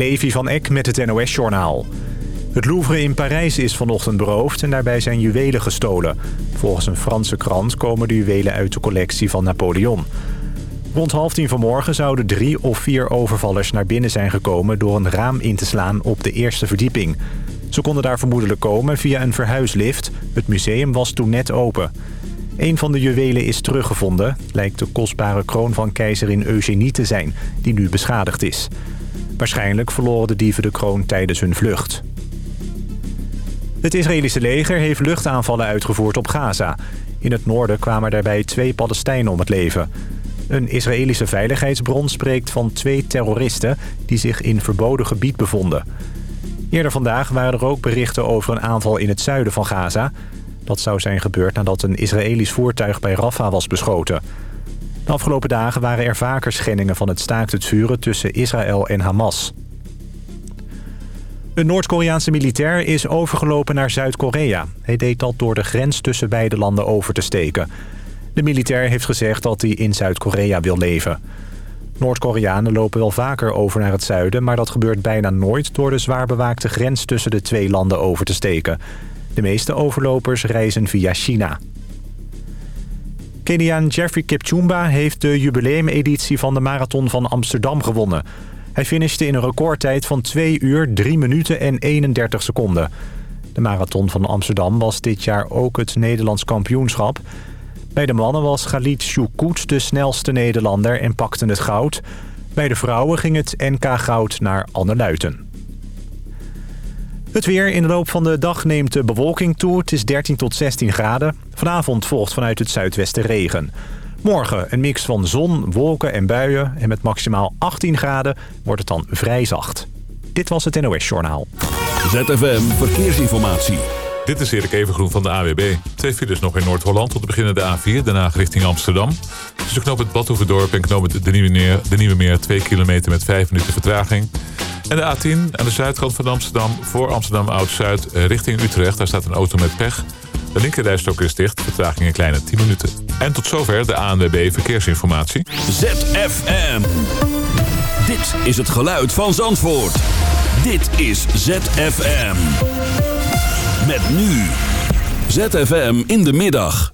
Levi van Eck met het NOS-journaal. Het Louvre in Parijs is vanochtend beroofd en daarbij zijn juwelen gestolen. Volgens een Franse krant komen de juwelen uit de collectie van Napoleon. Rond half tien vanmorgen zouden drie of vier overvallers naar binnen zijn gekomen... door een raam in te slaan op de eerste verdieping. Ze konden daar vermoedelijk komen via een verhuislift. Het museum was toen net open. Een van de juwelen is teruggevonden. Lijkt de kostbare kroon van keizerin Eugenie te zijn, die nu beschadigd is. Waarschijnlijk verloren de dieven de kroon tijdens hun vlucht. Het Israëlische leger heeft luchtaanvallen uitgevoerd op Gaza. In het noorden kwamen daarbij twee Palestijnen om het leven. Een Israëlische veiligheidsbron spreekt van twee terroristen... die zich in verboden gebied bevonden. Eerder vandaag waren er ook berichten over een aanval in het zuiden van Gaza. Dat zou zijn gebeurd nadat een Israëlisch voertuig bij Rafah was beschoten... De afgelopen dagen waren er vaker schendingen van het staakt het vuren tussen Israël en Hamas. Een Noord-Koreaanse militair is overgelopen naar Zuid-Korea. Hij deed dat door de grens tussen beide landen over te steken. De militair heeft gezegd dat hij in Zuid-Korea wil leven. Noord-Koreanen lopen wel vaker over naar het zuiden... maar dat gebeurt bijna nooit door de zwaar bewaakte grens tussen de twee landen over te steken. De meeste overlopers reizen via China. Keniaan Jeffrey Kipchumba heeft de jubileumeditie van de Marathon van Amsterdam gewonnen. Hij finishte in een recordtijd van 2 uur, 3 minuten en 31 seconden. De Marathon van Amsterdam was dit jaar ook het Nederlands kampioenschap. Bij de mannen was Galit Choukout de snelste Nederlander en pakte het goud. Bij de vrouwen ging het NK Goud naar Anne Luiten. Het weer in de loop van de dag neemt de bewolking toe. Het is 13 tot 16 graden. Vanavond volgt vanuit het zuidwesten regen. Morgen een mix van zon, wolken en buien. En met maximaal 18 graden wordt het dan vrij zacht. Dit was het NOS Journaal. ZFM Verkeersinformatie. Dit is Erik Evengroen van de AWB. Twee files nog in Noord-Holland tot beginnen de A4, daarna richting Amsterdam. Tussen knoop het Badhoevedorp en knoop het de Nieuwe, Meer, de Nieuwe Meer 2 kilometer met 5 minuten vertraging. En de A10 aan de zuidkant van Amsterdam, voor Amsterdam Oud-Zuid eh, richting Utrecht. Daar staat een auto met pech. De linkerrijstok is dicht, vertraging een kleine 10 minuten. En tot zover de ANWB Verkeersinformatie. ZFM. Dit is het geluid van Zandvoort. Dit is ZFM. Met nu. ZFM in de middag.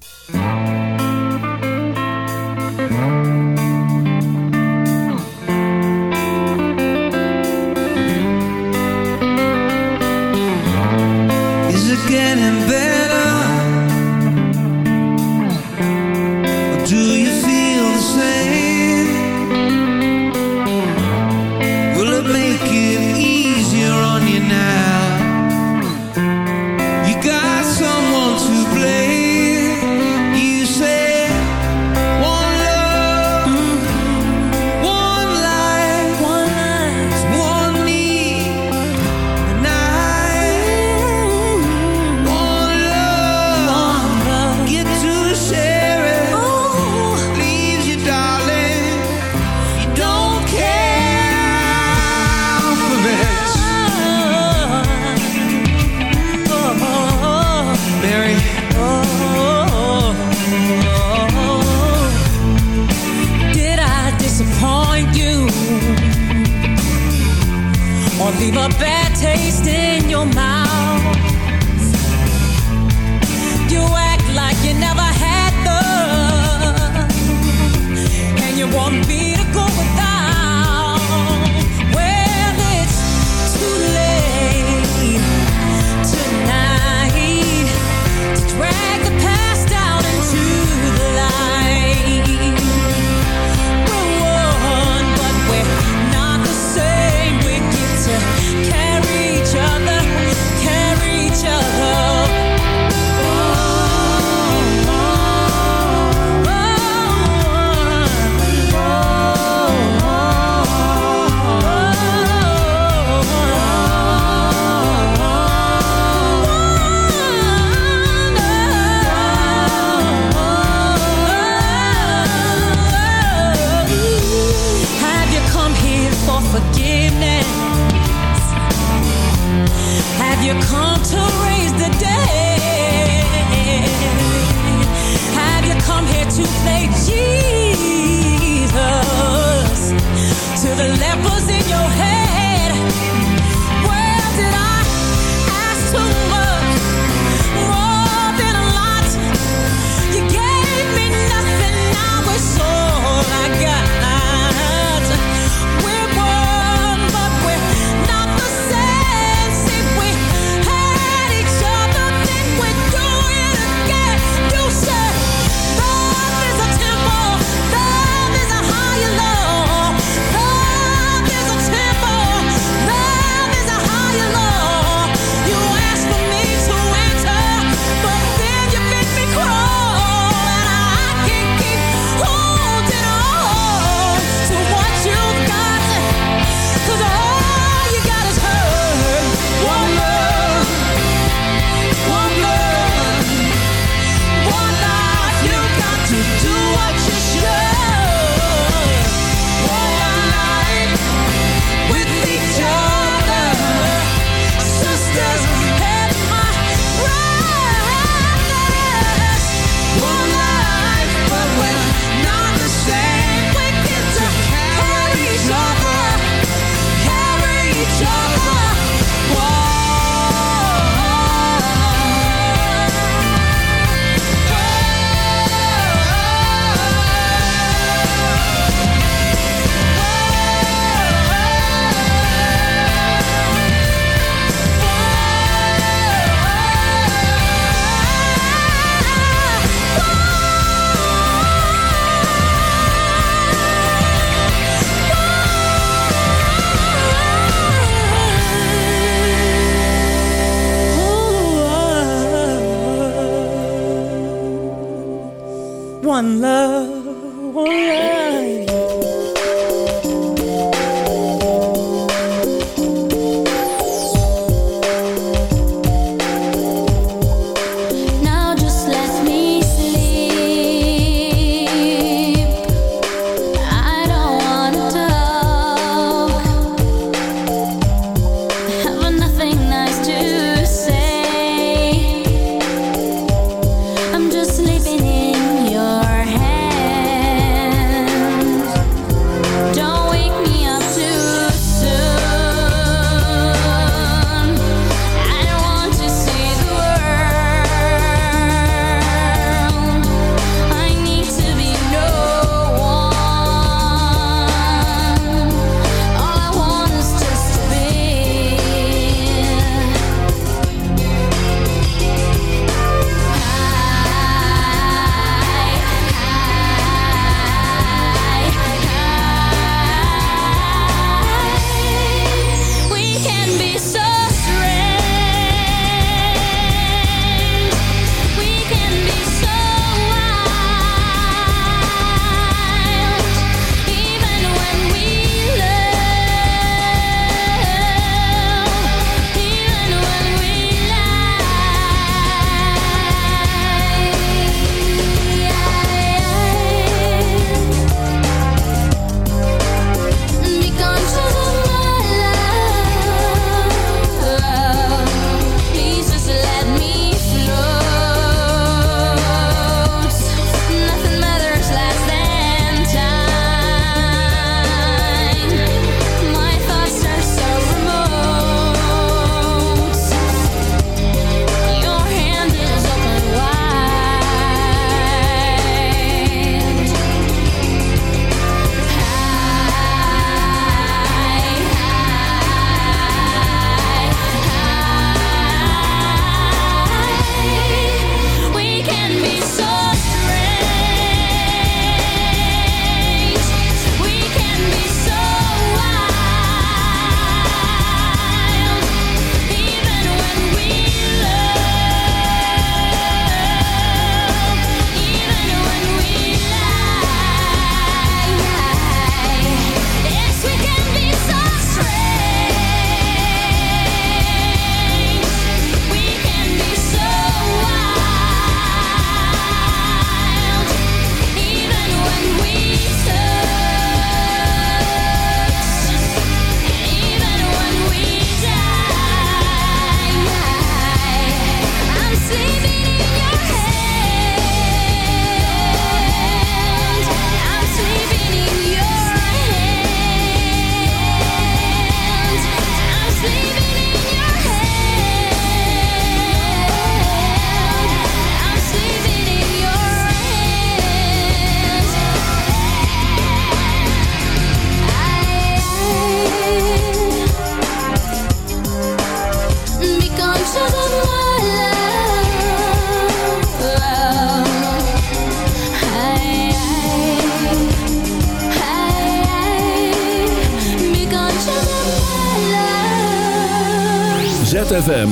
Is it getting Or leave a bad taste in your mouth? You act like you never had love, and you want me to go you come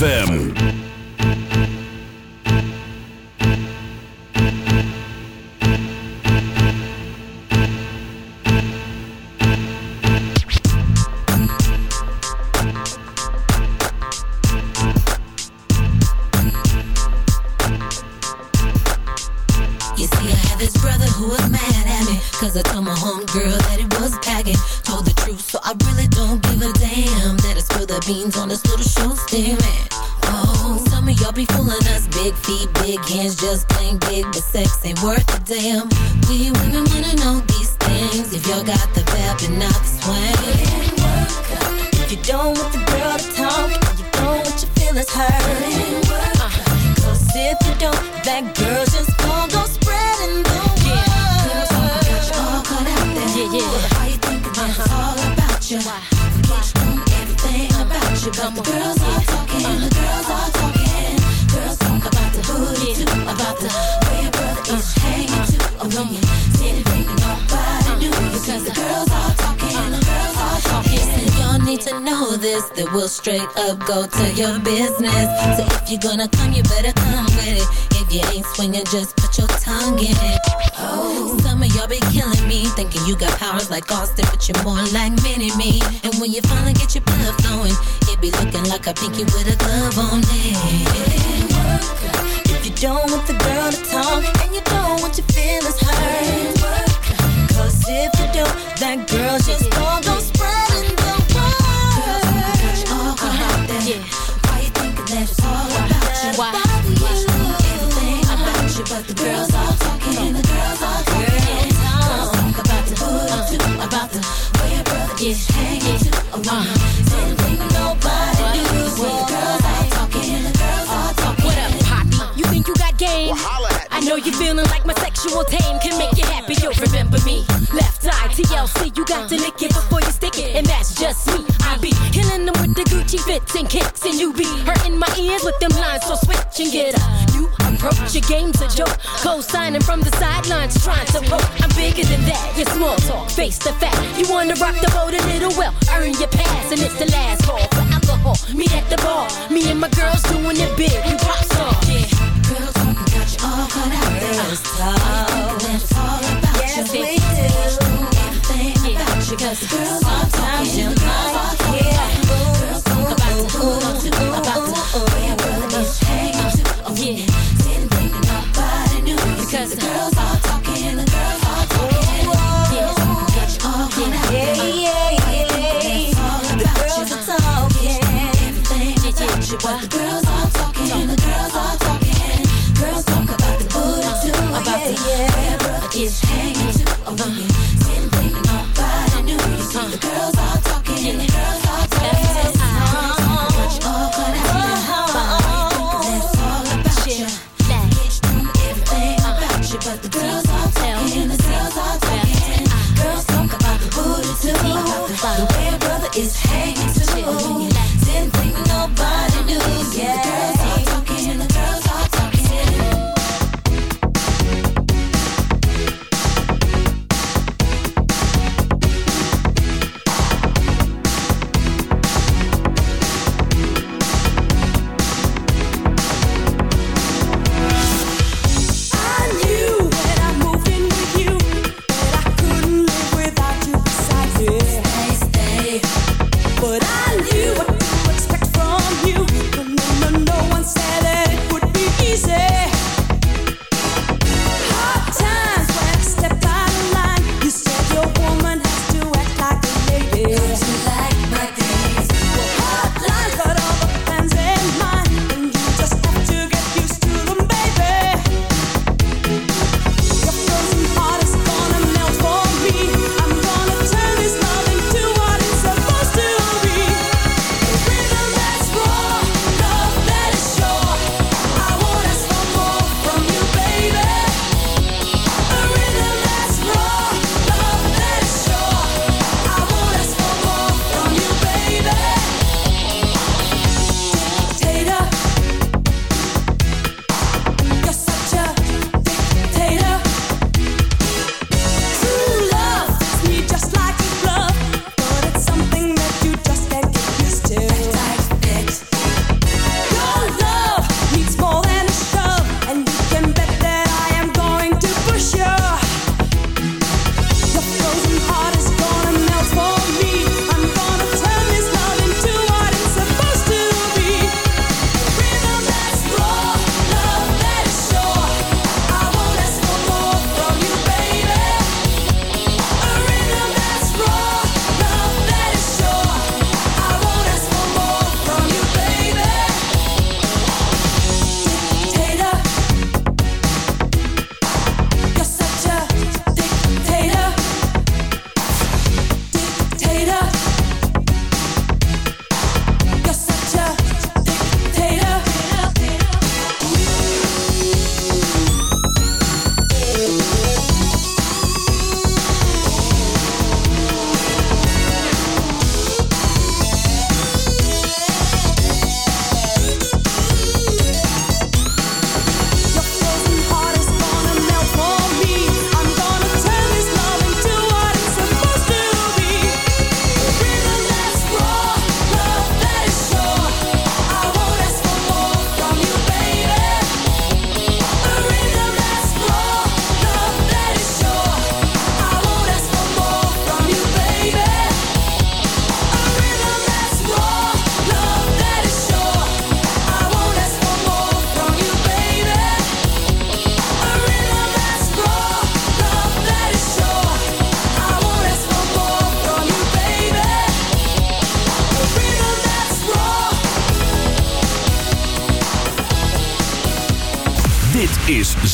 ZFM. go to your business. So if you're gonna come, you better come with it. If you ain't swinging, just put your tongue in it. Oh, some of y'all be killing me, thinking you got powers like Austin, but you're more like Mini Me. And when you finally get your blood flowing, it be looking like a pinky with a glove on it. and kicks, and you be hurting my ears with them lines. So switch and get up. You approach your game's a joke. Co-signing from the sidelines, trying to poke. I'm bigger than that. You small talk, face the fact. You wanna rock the boat a little well, earn your pass, and it's the last call for alcohol. Me at the bar, me and my girls doing it big. You pop star. Yeah. Got you all cut out. Girls talk. That's all about yes, you. We do. Everything yeah. about you, cause girls sometimes you like it. Girls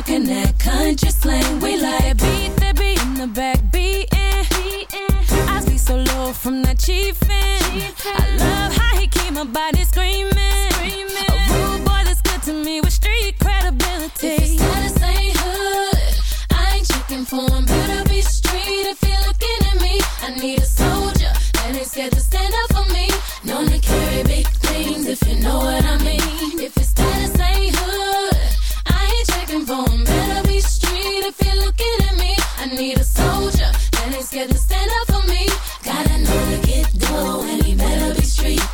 Talking that country slang. We like beat that be in the back beating. I be so low from that chiefin'. I love how he keep my body screaming. A rude boy that's good to me with street credibility. If his status ain't hood, I ain't checking for him. Better be street if you're looking at me. I need a soldier that ain't scared to stand up for me. Known to carry big things if you know what I mean. If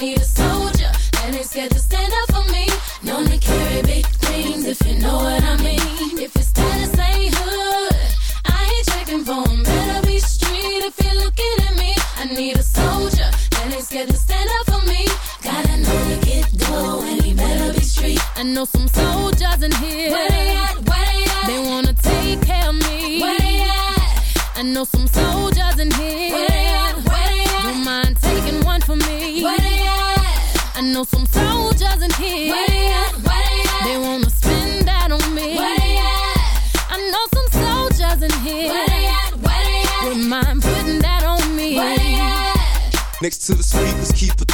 need a soldier that ain't scared to stand up for me. Known to carry big things if you know what I mean. If your status ain't hood, I ain't checking for 'em. Better be street if you're looking at me. I need a soldier that ain't scared to stand up for me. Gotta know to get dough and he better be street. I know some soldiers in here. Where they at? Where they at? They wanna take care of me. Where they at? I know some soldiers in here. Where they at? Where they at? Don't mind taking one for me. Where they know some soldiers in here. Where they at? Where they at? They wanna spend that on me. Where they at? I know some soldiers in here. Where they at? Where they at? Don't mind putting that on me. Where they at? Next to the speakers, keep a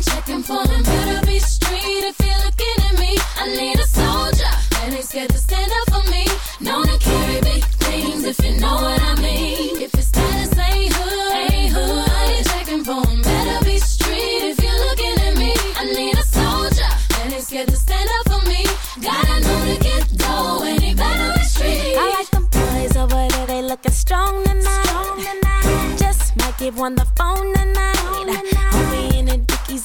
ain't checking for 'em. Better be street if you're looking at me. I need a soldier that ain't scared to stand up for me. Known to carry big things if you know what I mean. If your status ain't hood, ain't hood, I ain't checking for 'em. Better be street if you're looking at me. I need a soldier that ain't scared to stand up for me. Gotta know to get dough and he better be street. I like them boys over there, they looking strong tonight. Just might give one the phone tonight.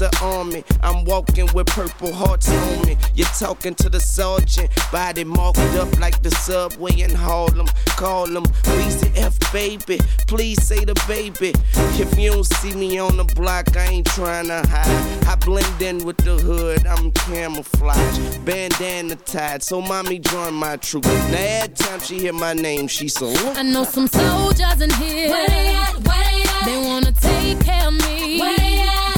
Money an army. I'm walking with purple hearts on me. You're talking to the sergeant, body marked up like the subway in Harlem. Call him Weezy F baby. Please say the baby. If you don't see me on the block, I ain't trying to hide. I blend in with the hood, I'm camouflage. Bandana tied, so mommy join my troop. Now every time she hear my name, she so. I know some soldiers in here. Where they at? Where they at? They wanna take care of me. Where they at?